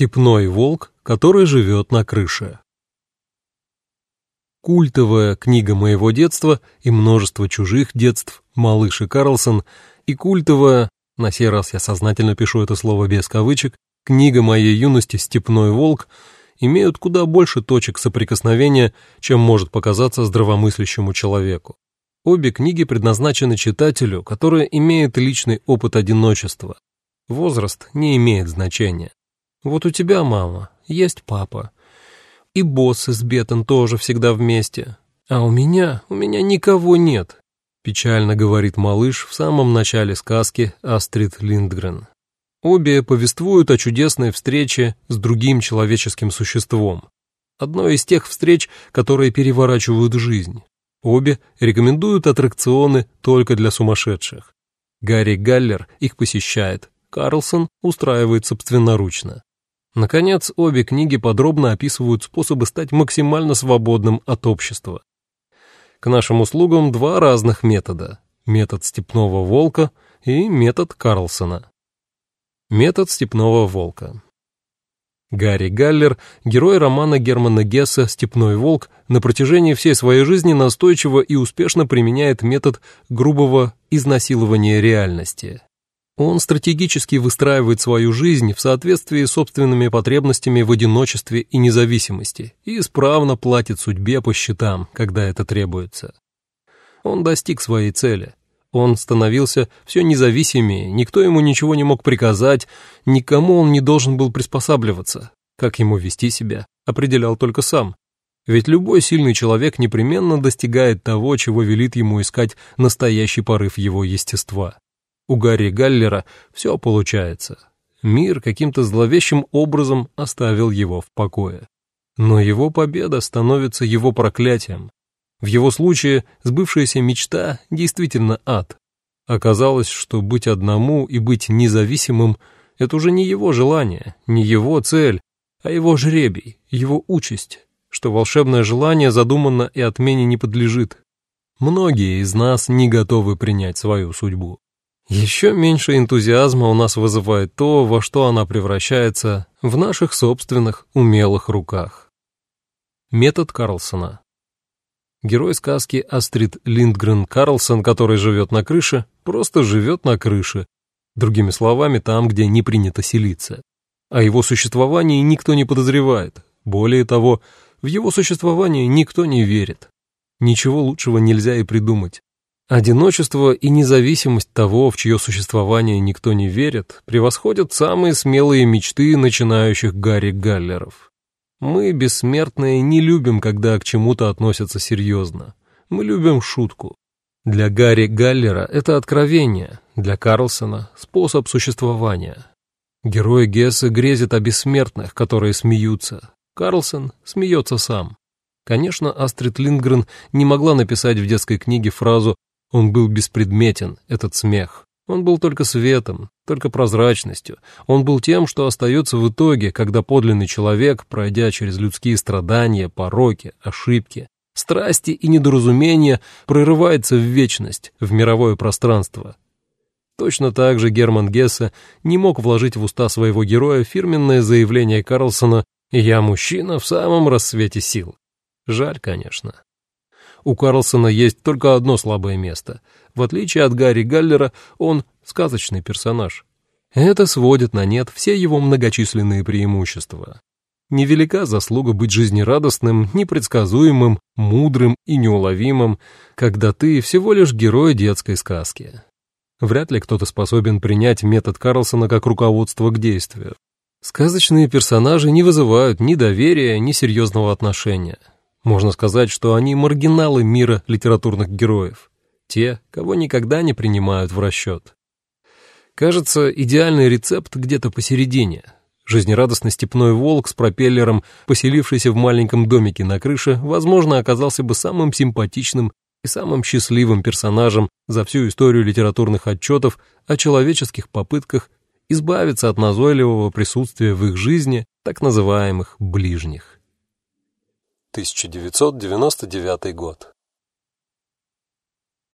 Степной волк, который живет на крыше. Культовая книга моего детства и множество чужих детств «Малыш и Карлсон» и культовая, на сей раз я сознательно пишу это слово без кавычек, книга моей юности «Степной волк» имеют куда больше точек соприкосновения, чем может показаться здравомыслящему человеку. Обе книги предназначены читателю, который имеет личный опыт одиночества. Возраст не имеет значения. Вот у тебя, мама, есть папа. И босс из Беттон тоже всегда вместе. А у меня, у меня никого нет. Печально говорит малыш в самом начале сказки Астрид Линдгрен. Обе повествуют о чудесной встрече с другим человеческим существом. Одной из тех встреч, которые переворачивают жизнь. Обе рекомендуют аттракционы только для сумасшедших. Гарри Галлер их посещает, Карлсон устраивает собственноручно. Наконец, обе книги подробно описывают способы стать максимально свободным от общества. К нашим услугам два разных метода – метод степного волка и метод Карлсона. Метод степного волка. Гарри Галлер, герой романа Германа Гесса «Степной волк», на протяжении всей своей жизни настойчиво и успешно применяет метод грубого изнасилования реальности. Он стратегически выстраивает свою жизнь в соответствии с собственными потребностями в одиночестве и независимости и исправно платит судьбе по счетам, когда это требуется. Он достиг своей цели. Он становился все независимее, никто ему ничего не мог приказать, никому он не должен был приспосабливаться. Как ему вести себя, определял только сам. Ведь любой сильный человек непременно достигает того, чего велит ему искать настоящий порыв его естества. У Гарри Галлера все получается. Мир каким-то зловещим образом оставил его в покое. Но его победа становится его проклятием. В его случае сбывшаяся мечта действительно ад. Оказалось, что быть одному и быть независимым — это уже не его желание, не его цель, а его жребий, его участь, что волшебное желание задуманно и отмене не подлежит. Многие из нас не готовы принять свою судьбу. Еще меньше энтузиазма у нас вызывает то, во что она превращается в наших собственных умелых руках. Метод Карлсона Герой сказки Астрид Линдгрен Карлсон, который живет на крыше, просто живет на крыше, другими словами, там, где не принято селиться. О его существовании никто не подозревает. Более того, в его существование никто не верит. Ничего лучшего нельзя и придумать. Одиночество и независимость того, в чье существование никто не верит, превосходят самые смелые мечты начинающих Гарри Галлеров. Мы, бессмертные, не любим, когда к чему-то относятся серьезно. Мы любим шутку. Для Гарри Галлера это откровение, для Карлсона — способ существования. Герой Гесса грезит о бессмертных, которые смеются. Карлсон смеется сам. Конечно, Астрид Линдгрен не могла написать в детской книге фразу он был беспредметен, этот смех. Он был только светом, только прозрачностью. Он был тем, что остается в итоге, когда подлинный человек, пройдя через людские страдания, пороки, ошибки, страсти и недоразумения, прорывается в вечность, в мировое пространство. Точно так же Герман Гессе не мог вложить в уста своего героя фирменное заявление Карлсона «Я мужчина в самом рассвете сил». Жаль, конечно у Карлсона есть только одно слабое место. В отличие от Гарри Галлера, он сказочный персонаж. Это сводит на нет все его многочисленные преимущества. Невелика заслуга быть жизнерадостным, непредсказуемым, мудрым и неуловимым, когда ты всего лишь герой детской сказки. Вряд ли кто-то способен принять метод Карлсона как руководство к действию. Сказочные персонажи не вызывают ни доверия, ни серьезного отношения. Можно сказать, что они маргиналы мира литературных героев, те, кого никогда не принимают в расчет. Кажется, идеальный рецепт где-то посередине. Жизнерадостный степной волк с пропеллером, поселившийся в маленьком домике на крыше, возможно, оказался бы самым симпатичным и самым счастливым персонажем за всю историю литературных отчетов о человеческих попытках избавиться от назойливого присутствия в их жизни так называемых ближних. 1999 год.